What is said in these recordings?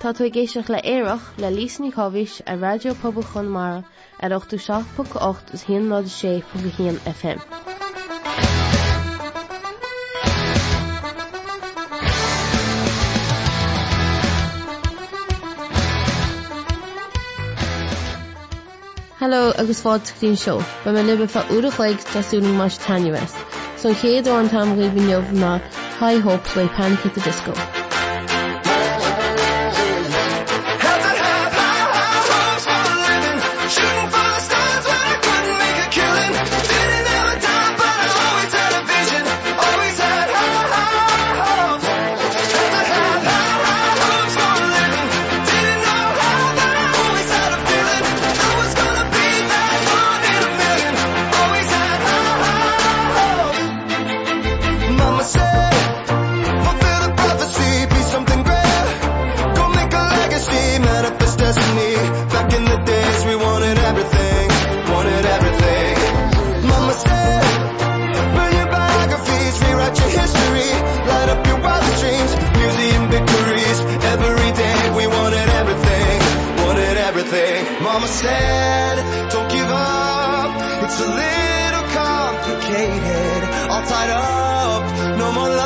Tá tú géisioach le éireach le lísní chohís a radiopabal chunmara ar 8ú 6.8 is hí ná sé fu hían FM. Hello agus fád tín seo, ba me libe fa údachaig tasúning mar tanniues, son chéad tam na High Hopes le Panic no the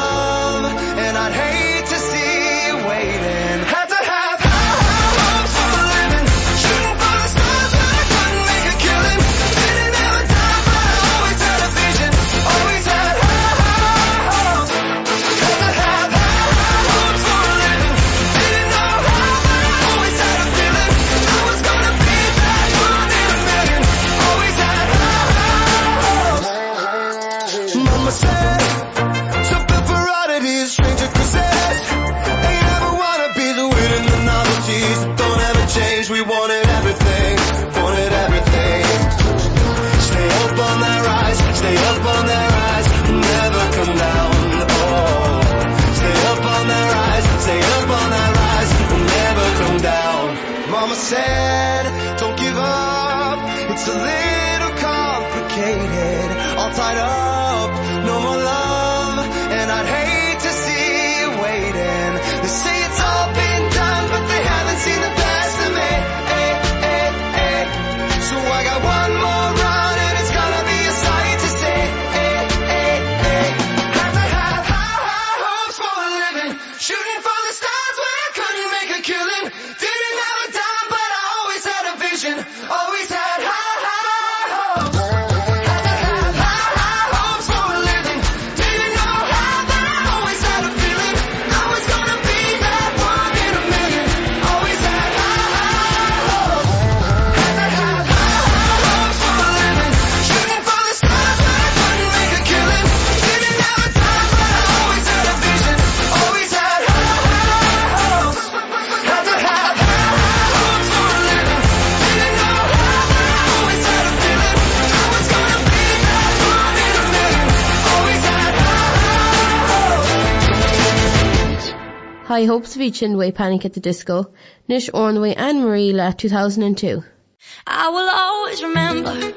Disco. High hopes ví sin way Panic at the Disco, Nish Ornway and Marie le 2002. I will always remember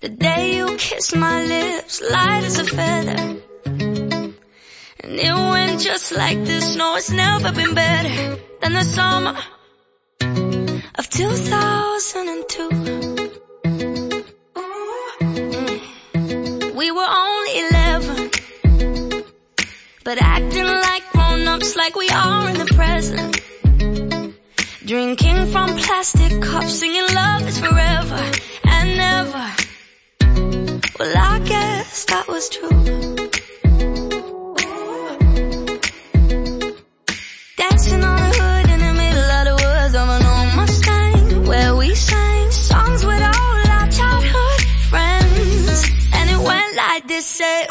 the day you kissed my lips light as a feather and it went just like this no it's never been better than the summer of 2002 we were only 11 but acting like we are in the present. Drinking from plastic cups singing love is forever and never well I guess that was true. Dancing on the hood in the middle of the woods of an old Mustang where we sang songs with all our childhood friends. And it went like this say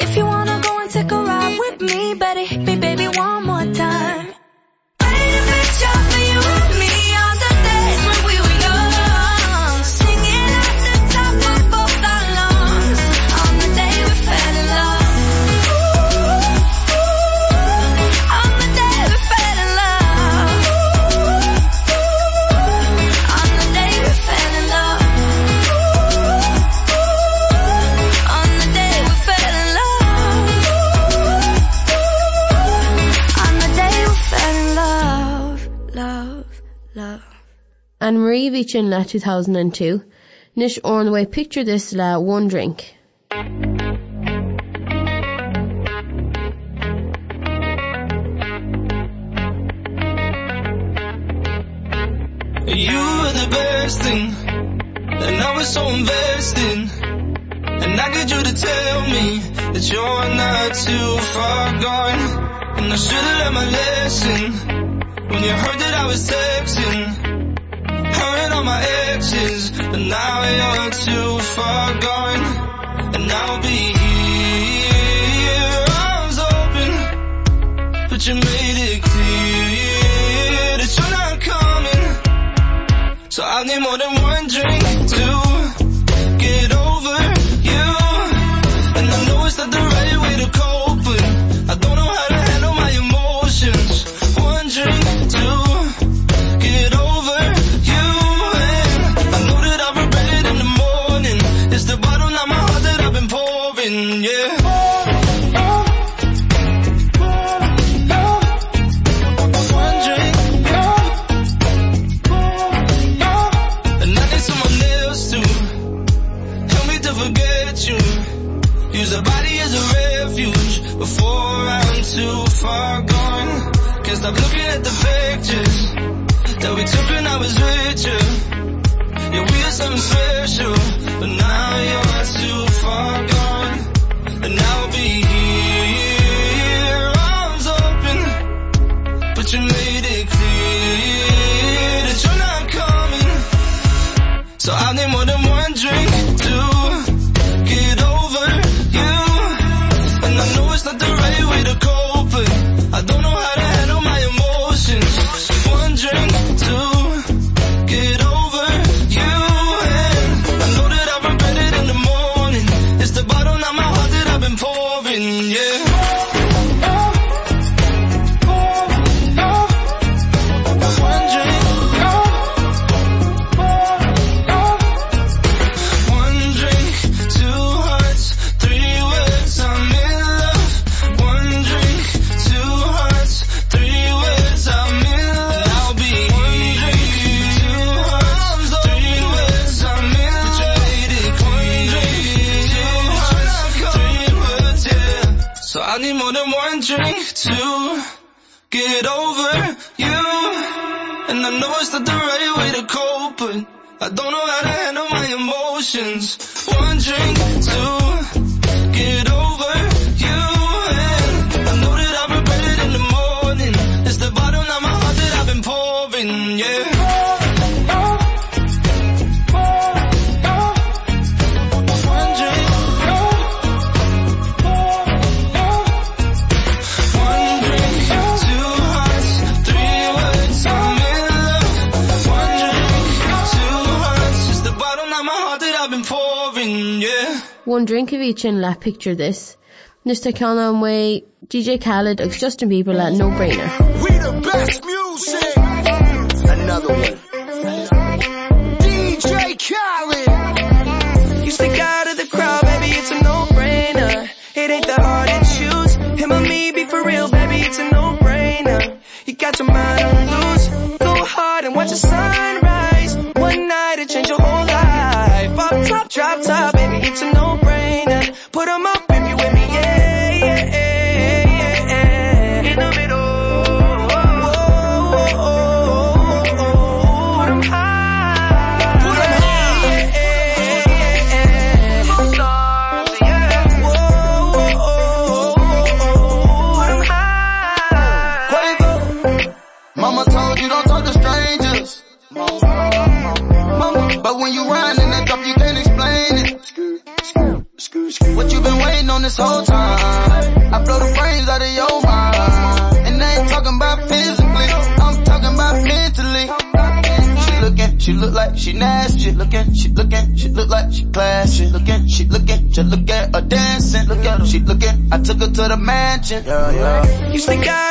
if you wanna go and take a ride with me, better hit me baby one more time. An Marie Vichin le 2002, Nish Ornway picture this la one drink. You were the best thing, and I was so invested. And I get you to tell me that you're not too far gone. And I should've learned my lesson when you heard that I was texting. All my exes, but now you're too far gone. And I'll be here, arms open, but you made it clear that you're not coming. So I need more than one drink to get over you. And I know it's not the right way to cope, but I don't know how to handle my emotions. One drink to One drink of each in la picture this. Mr. Kana way DJ Khaled of Justin Bieber let no brainer. We the best music. Another one. DJ Khaled. You stick out of the crowd baby it's a no brainer It ain't the hard to choose. Him or me be for real baby it's a no brainer You got your mind on loose. Go hard and watch the sunrise. One night it change your whole life. Pop top drop top it's a no-brainer. Put Yeah, yeah. You think out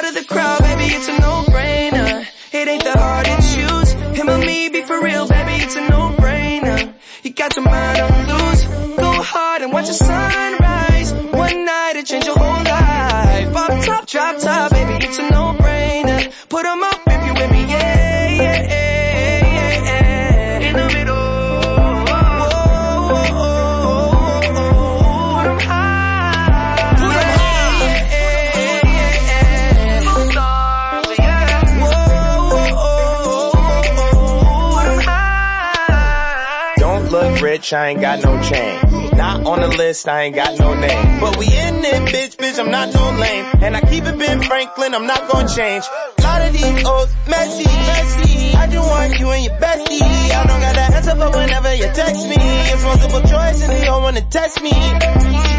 rich, I ain't got no chain. Not on the list, I ain't got no name. But we in it, bitch, bitch, I'm not no lame. And I keep it Ben Franklin, I'm not gonna change. lot of these old messy, messy. I just want you and your bestie. I don't got that answer, but whenever you text me, multiple choice and they all wanna test me.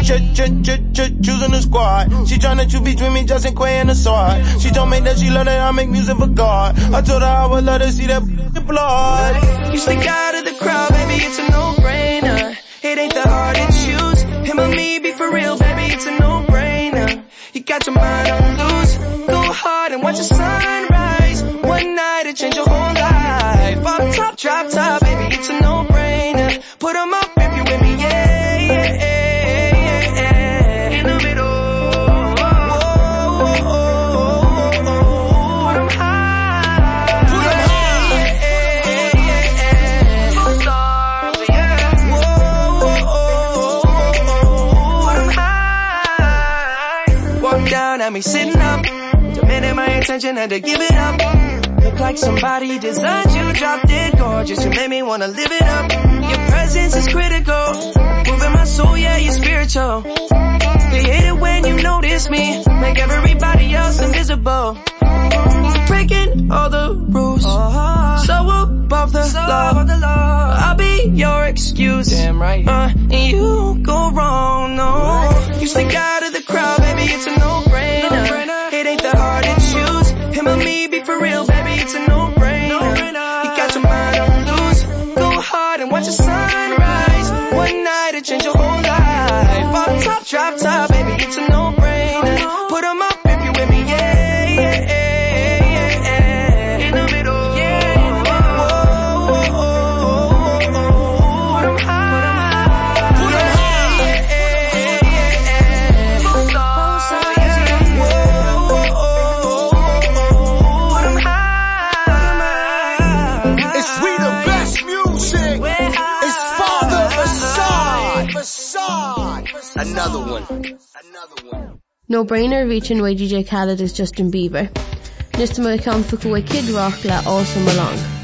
Ch- ch- ch- ch- choosing the squad. She tryna choose between me, Justin Quay and the sword. She told me that she love that I make music for God. I told her I would love to see that blood. You stick out of the crowd, baby, it's a no-brainer. It ain't that hard to choose. Him or me, be for real, baby, it's a no-brainer. You got your mind on loose. Go hard and watch the sunrise. One night it changed your whole life. Up top, drop top, Down me sitting up. Demanding my attention, had to give it up. Look like somebody designed you, dropped it gorgeous. You made me wanna live it up. Your presence is critical. Moving my soul, yeah, you're spiritual. You hate it when you notice me. Make everybody else invisible. Breaking all the rules. So above the law. I'll be your excuse. Damn right. Uh, you go wrong, no. You stick out of the crowd, baby, it's a It ain't that hard to choose. Him or me, be for real, baby, it's a no-brainer. You got your mind on loose. Go hard and watch the sunrise. One night it changed your No brainer reaching YGJ Khaled is Justin Bieber. Nista cean fu go Kid Rock le All Summer Long.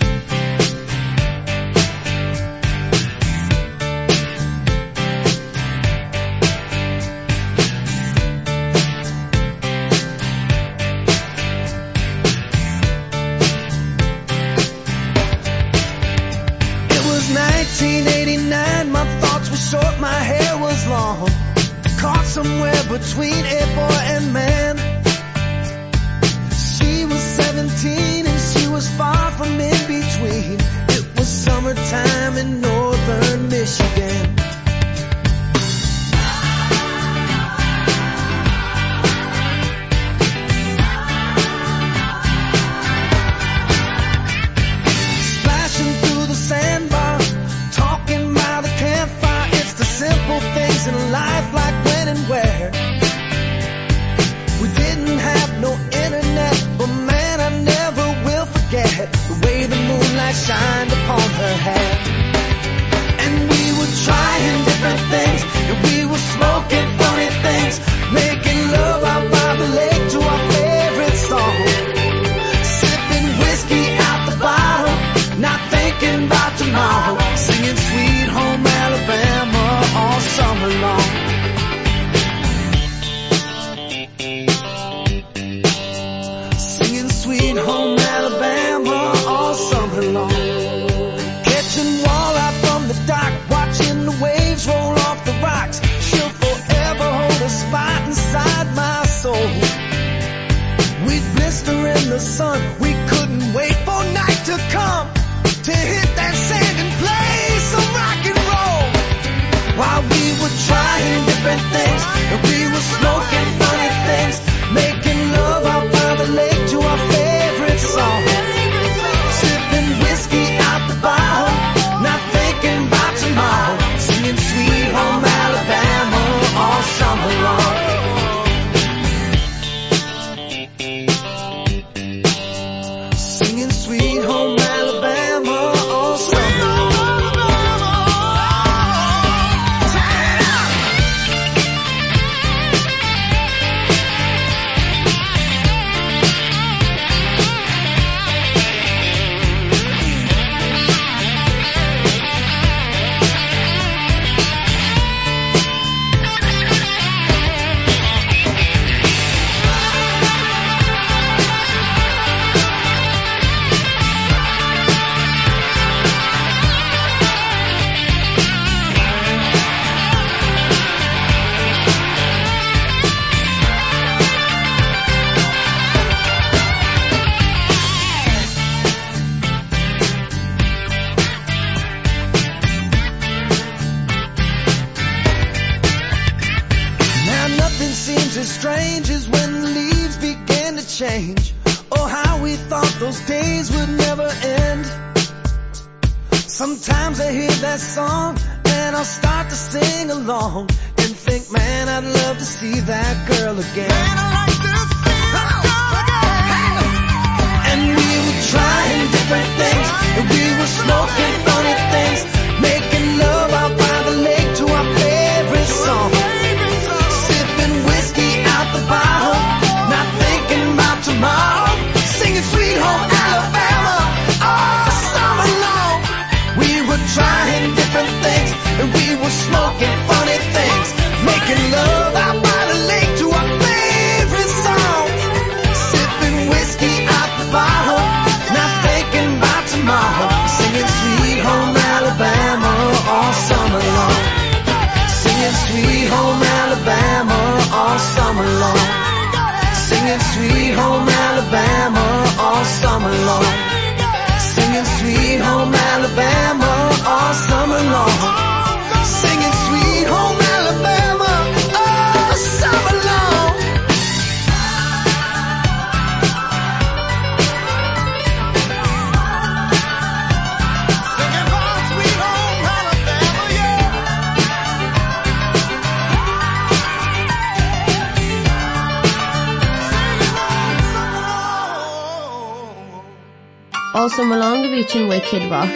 kitchen we Kid Rock.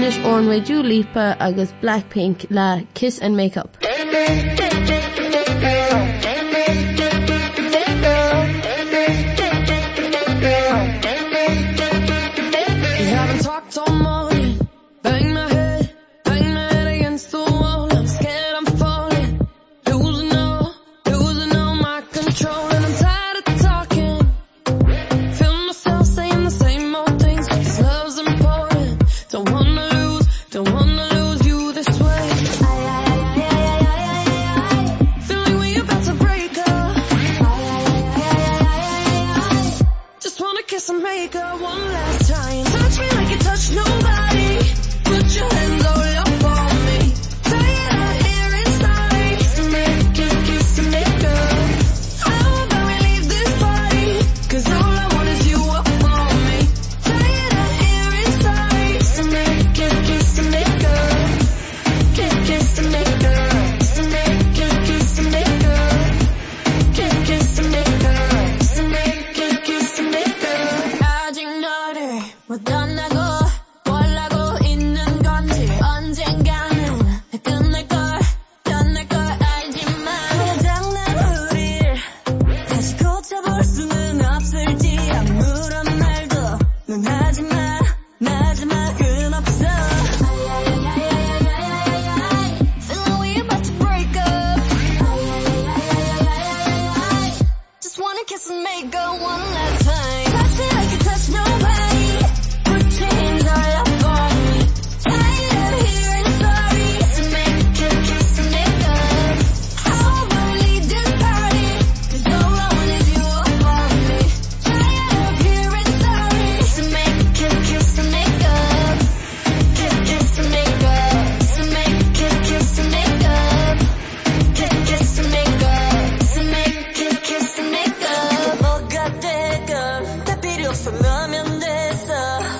Nis ornwe Dua Lipa agus Blackpink la Kiss and Makeup. I'll make up one last time. Touch me like you touch nobody.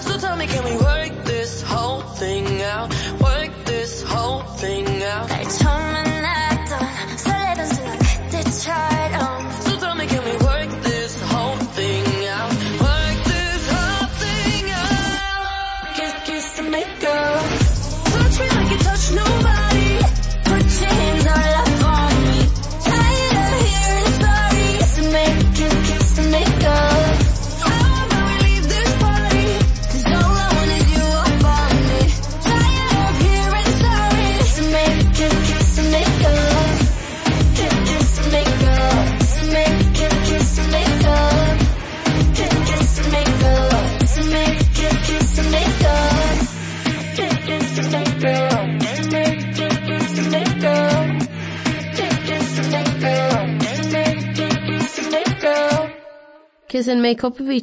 so tell me can we work this whole thing out? Work this whole thing out. I so let us look the chart on Cos an mé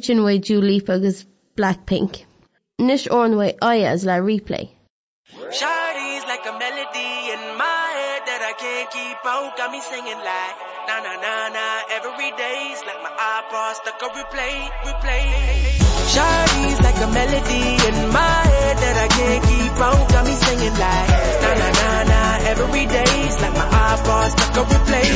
sin bhaid dúlíp agus Blackpink. Nis ornha aya as le replay. Shawty's like a melody in my head that I can't keep out. Got me singing like na na na na every day's like my iPod stuck on replay, replay. Shawty's like a melody in my head that I can't keep out. Got me singing like na na na na every day's like my iPod stuck on replay,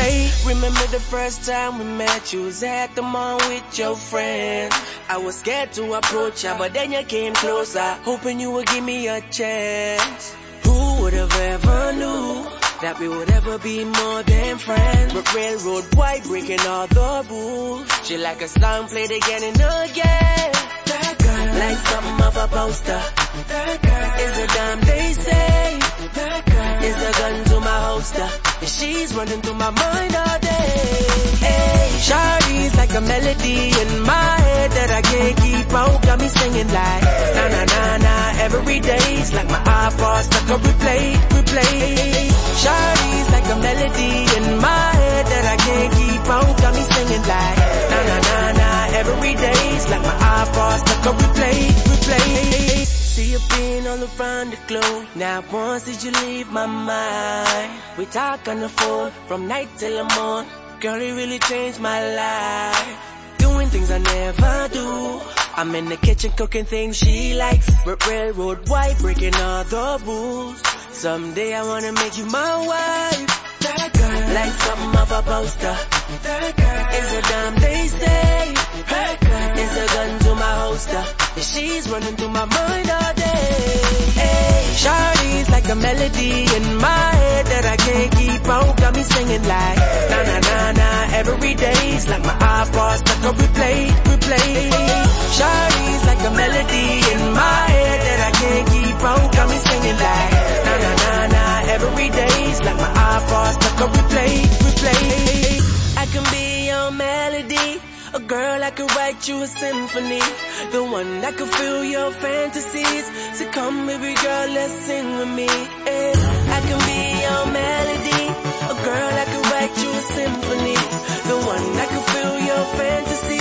replay. Remember the first time we met? You was at the mall with your friends. I was scared to approach ya, but then you came closer, hoping you would give me a chance. Who would have ever knew that we would ever be more than friends? But railroad white breaking all the rules. She like a song played again and again. That girl, like something off a poster. That girl is a damn they say. That girl is a gun to my holster. And she's running through my mind all day. Hey, Shawty's like a melody in my head that I can't keep out. Got me singing like na na na na every day's like my iPod stuck on replay, replay. Shawty's like a melody in my head that I can't keep out. Got me singing like na na na na every day's like my iPod stuck on replay, replay. See you being all around the globe. Now once did you leave my mind? We talk on the phone from night till the morn. Girl, it really changed my life. Doing things I never do. I'm in the kitchen cooking things she likes. R- railroad white breaking all the rules. Someday I wanna make you my wife. That girl, like something off a poster. That girl is a damn they say. Girl is a gun to my holster. And she's running through my mind all day. Hey, Shawty's like a melody in my head that I can't keep out. Got me singing like na na na na every day's like my iPod stuck on replay, replay. Shawty's like a melody in my head that I girl I could write you a symphony. The one that could fill your fantasies. So come baby girl let's sing with me. Eh. I can be your melody. A girl I could write you a symphony. The one that could fill your fantasies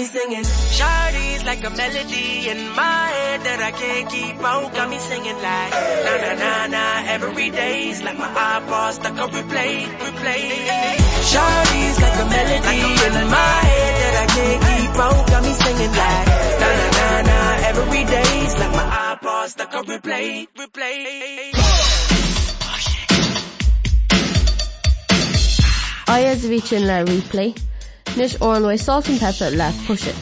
me singing. Shawty's like a melody in my head that I can't keep out Got me singing like na na na na every day's like my iPod stuck on replay, replay Shawty's like a melody in my head that I can't keep out Got me singing like na na na na every day's like my iPod stuck on replay, replay Aya a bhí sin le replay. Nis orlóid Salt-N-Pepa le it.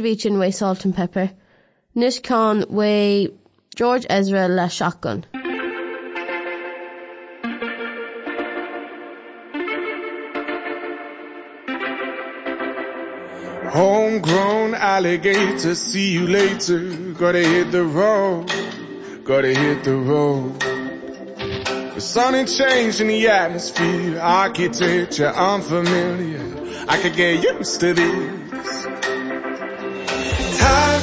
Push it reach in way Salt-N-Pepa. Nish Khan way George Ezra la shotgun. Homegrown alligator, see you later. Gotta hit the road, gotta hit the road. The sun ain't changing the atmosphere, architecture unfamiliar. I could get used to this.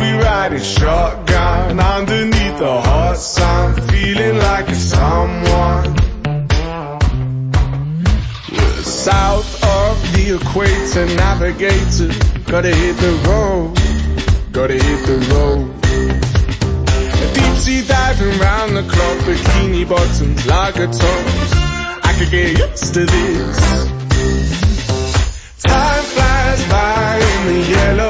be riding shotgun underneath the hot sun, feeling like a someone. South of the equator, navigator, gotta hit the road, gotta hit the road. Deep sea diving round the clock, bikini bottoms, lager tops. I could get used to this. Time flies by in the yellow.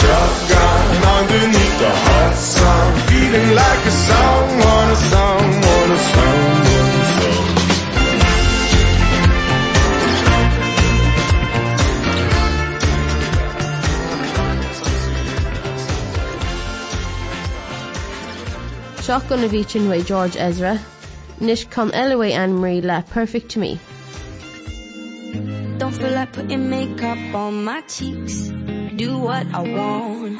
Shotgun underneath the hot sun, feeling like a a a a George Ezra. Nish Khan Elway Marie la perfect to me. Don't feel like putting makeup on my cheeks. Do what I want.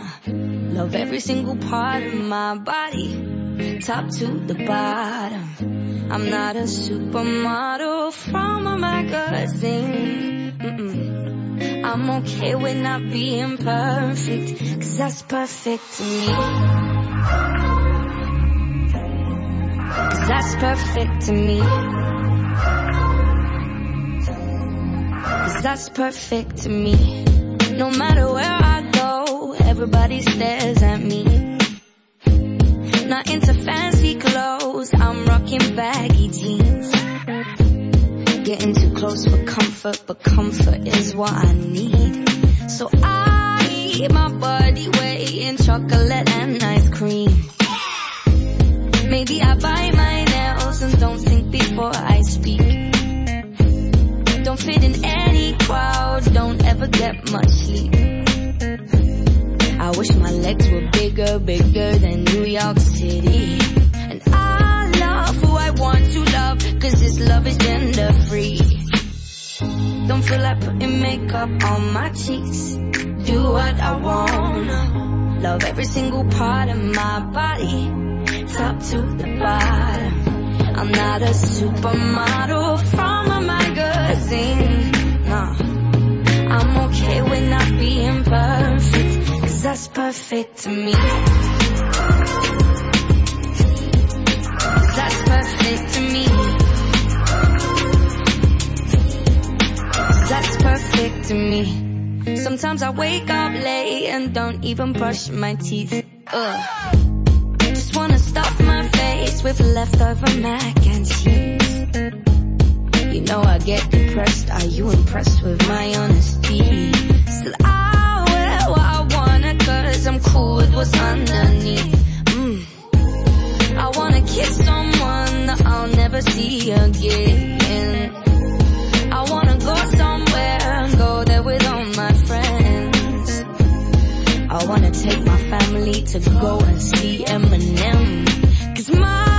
Love every single part of my body. Top to the bottom. I'm not a supermodel from a magazine. Mm-mm. I'm okay with not being perfect. Cause that's perfect to me. Cause that's perfect to me. Cause that's perfect to me. No matter where I go, everybody stares at me. Not into fancy clothes, I'm rocking baggy jeans. Getting too close for comfort, but comfort is what I need. So I eat my body weight in chocolate and ice cream. Maybe I bite my nails and don't think before I speak. Don't fit in any crowd, don't ever get much sleep. I wish my legs were bigger, bigger than New York City. And I love who I want to love, cause this love is gender free. Don't feel like putting makeup on my cheeks. Do what I want. Love every single part of my body, top to the bottom. I'm not a supermodel from a magazine. No. I'm okay with not being perfect, cause that's perfect to me. That's perfect to me. That's perfect to me. Sometimes I wake up late and don't even brush my teeth. Ugh. Just wanna stuff my face with leftover mac and cheese. You know I get depressed. Are you impressed with my honesty? Still I wear what I wanna cause I'm cool with what's underneath. Mm. I wanna kiss someone that I'll never see again. I wanna go somewhere and go there with all my friends. I wanna take my family to go and see Eminem. Cause my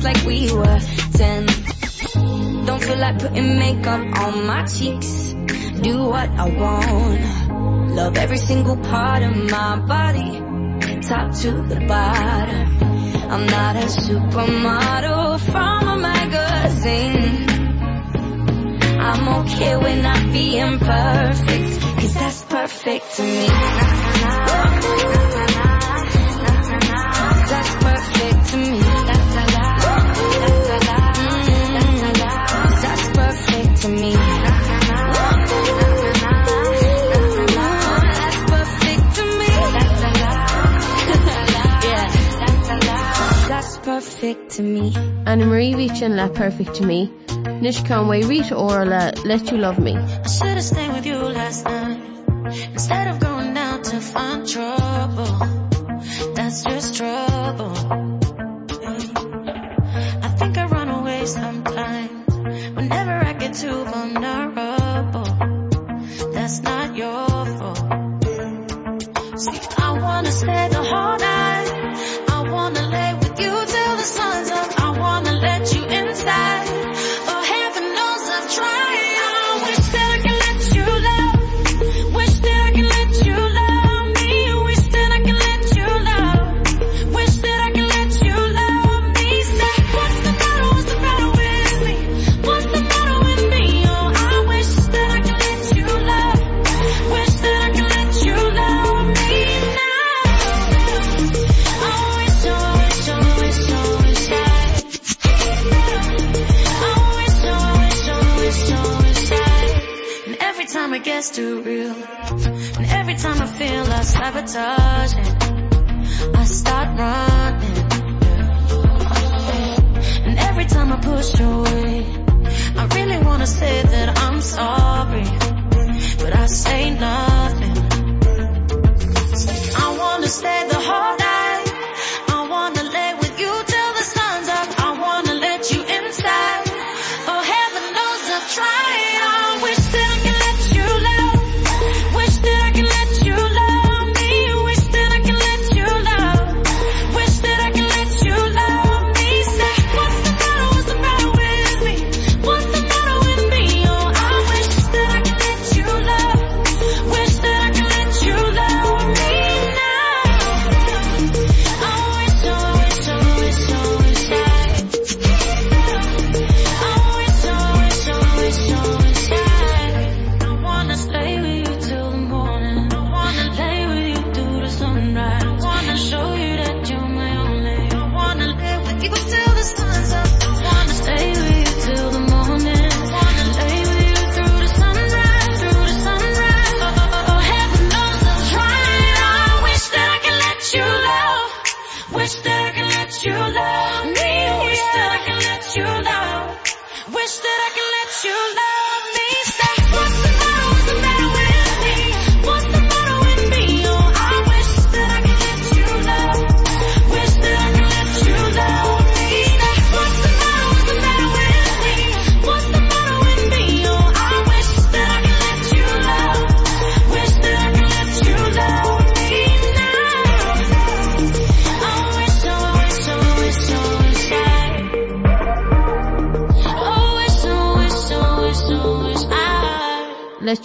since like we were 10. Don't feel like putting makeup on my cheeks. Do what I want. Love every single part of my body. Top to the bottom. I'm not a supermodel from a magazine. I'm okay with not being perfect. Cause that's perfect to me. Beechin le perfect to me. Nish Conway Rita Ora le Let You Love Me. I should've stayed with you last night instead of going out to find trouble. That's just trouble. I think I run away sometimes whenever I get too vulnerable. That's not your fault. See, I wanna stay the whole night. Time I feel like sabotaging, I start running. And every time I push away, I really wanna say that I'm sorry, but I say nothing. I wanna stay the whole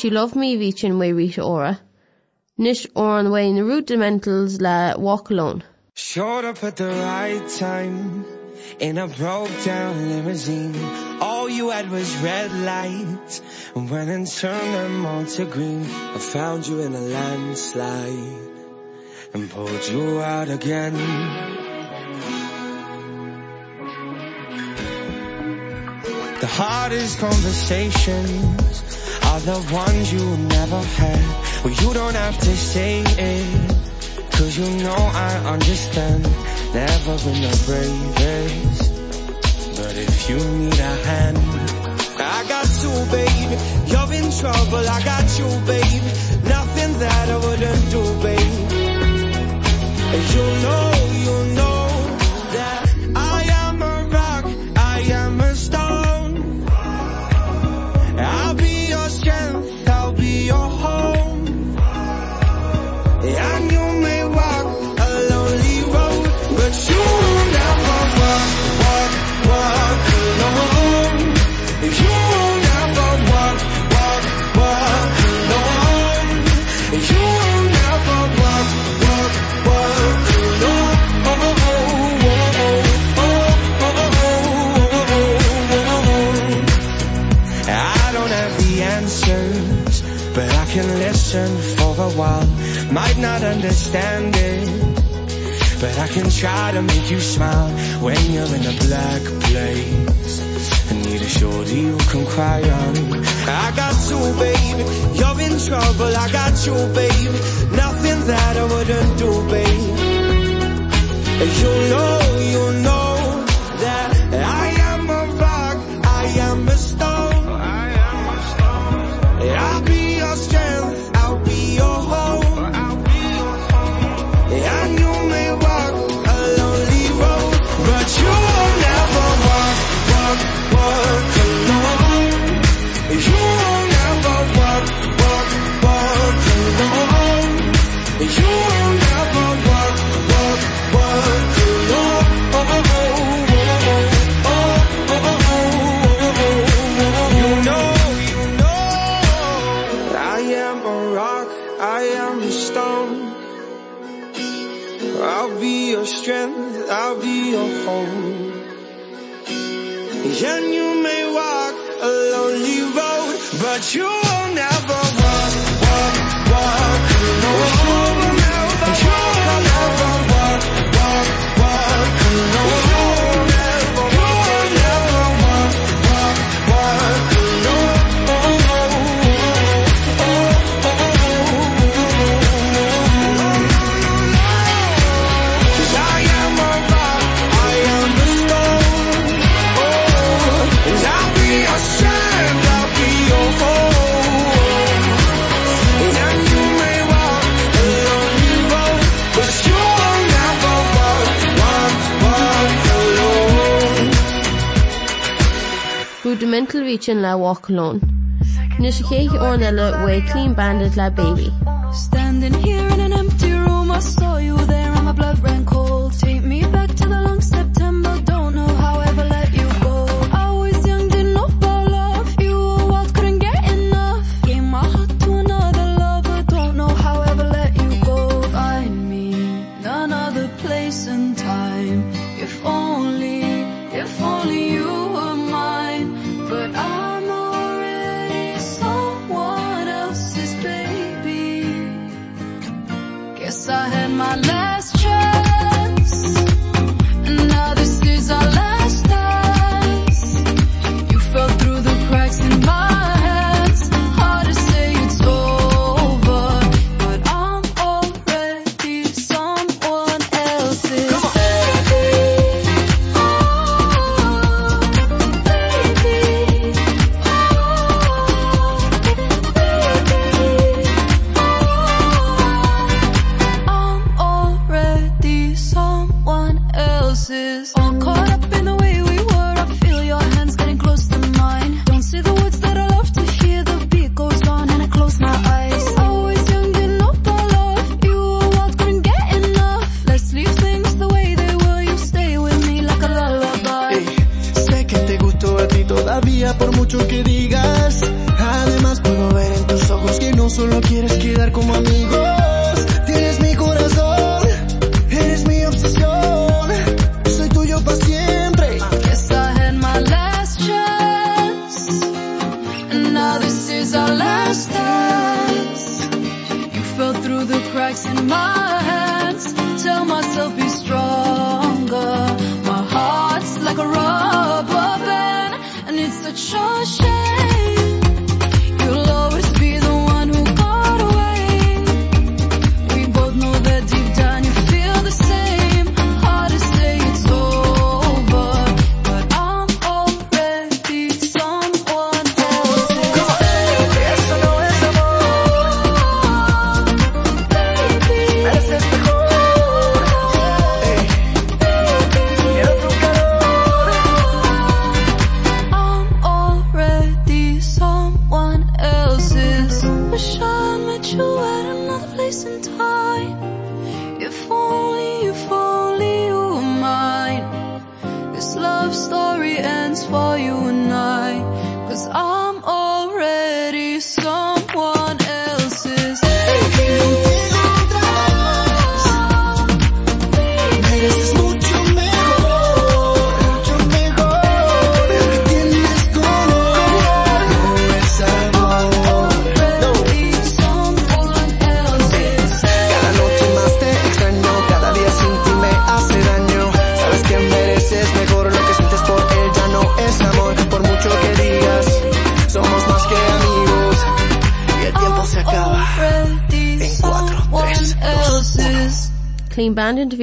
she loved me reaching my Rita Ora. Nish or an way in the rudimentals la walk alone. Showed up at the right time in a broke down limousine. All you had was red light and went and turned them on to green. I found you in a landslide and pulled you out again. the hardest conversations. Are the ones you never had. Well you don't have to say it. Cause you know I understand. Never been the bravest but if you need a hand I got you babe you're in trouble. I got you babe nothing that I wouldn't do babe and you know you know. might not understand it but I can try to make you smile when you're in a black place. I need a shorty you can cry on. I got you babe you're in trouble. I got you babe nothing that I wouldn't do babe you know you know. but you won't know. sin le walklón. Nu sé chéich an eile we Clean Bandit le baby. Standing here in an empty room I saw you there I'm blood ran cold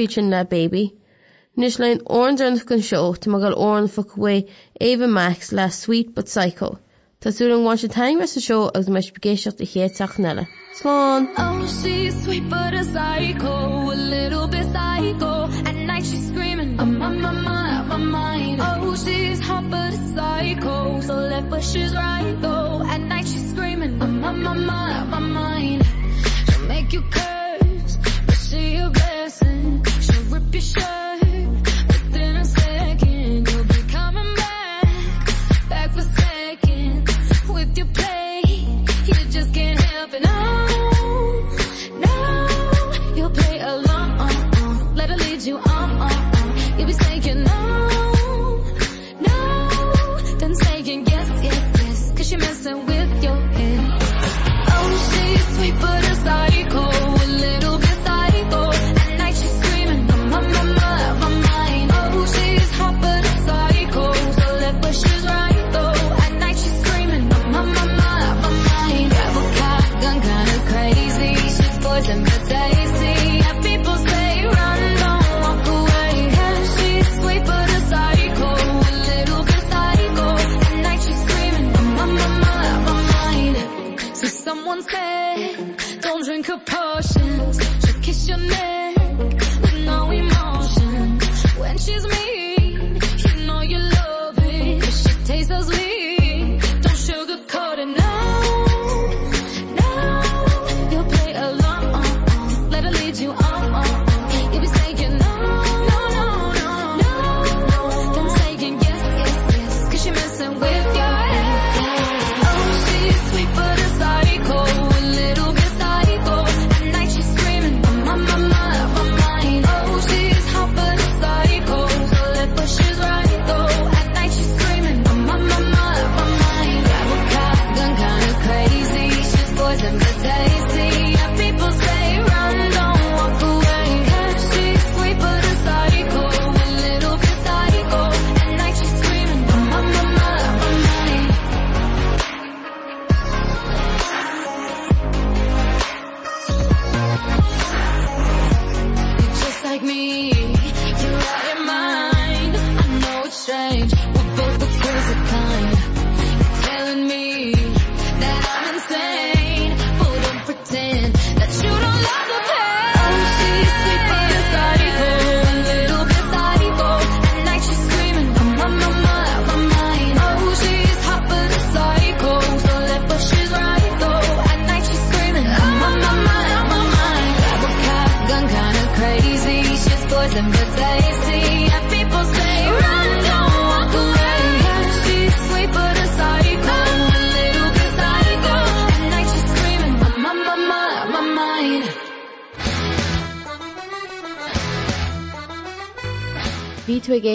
ví sin le baby. Nis lein ordan gon seo te me gal orn fuhfu Ava Max le sweet but psycho. Tású an bháin se taimime sa seo agus meis begéisiocht i héach nela. Slán oh, she sweet but a psycho a little bit psycho at night she's screaming I'm my mama my mind oh she's psycho so she's right night she's screaming mind she'll make you curse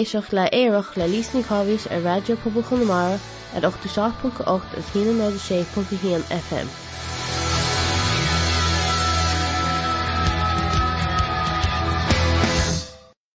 éisioach le éireach le lísní chohís ar radio poblbal chunamara at 8 seach.8 a 16.héan FM.